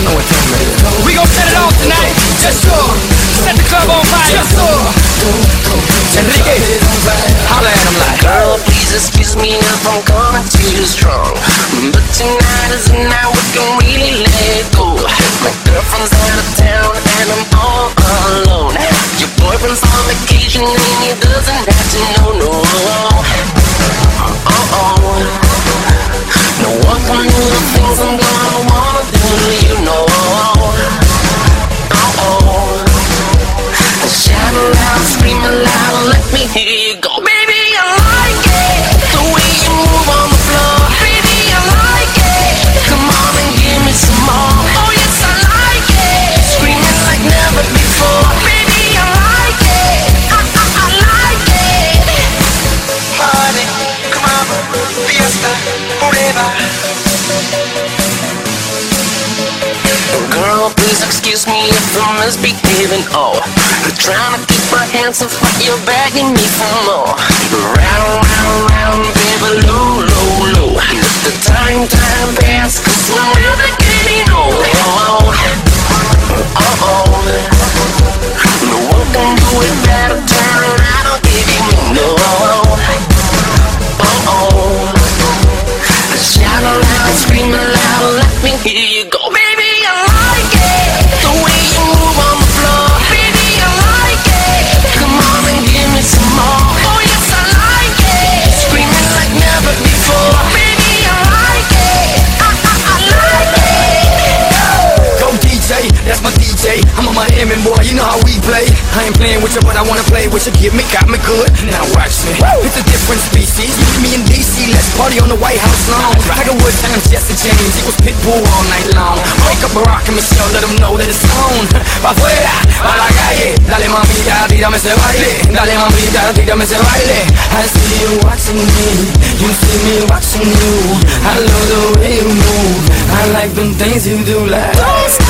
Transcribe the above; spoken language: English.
We gon' set it off tonight. Just so. Set the club on fire. Just so. Enrique, holla at him like. Girl, please excuse me if I'm coming too strong. But tonight is the night we can really let go. My girlfriend's out of town and I'm all alone. Your boyfriend's on vacation and he doesn't aloud, Girl, please excuse me if I'm misbehaving. Oh, I'm trying to keep my hands off, but you're begging me for more. Round, round, round, baby, low, low, low. Let the time, time pass, cause we're never getting old. Oh, oh, oh. No one can do it better. Turn around, I'll give you no. Oh, oh. Shout aloud, scream aloud, let me hear you go. Play. I ain't playing with you, but I wanna play with you. Get me, got me good. Now watch me. It's a different species. And me in DC, let's party on the White House lawn. Tiger Woods times Jesse James, equals Pitbull all night long. Wake up Barack and Michelle, let them know that it's on. Pa' afuera, pa' la calle. Dale mamita, tírame ese baile. Dale mamita, tírame ese baile. I see you watching me, you see me watching you. I love the way you move. I like them things you do like.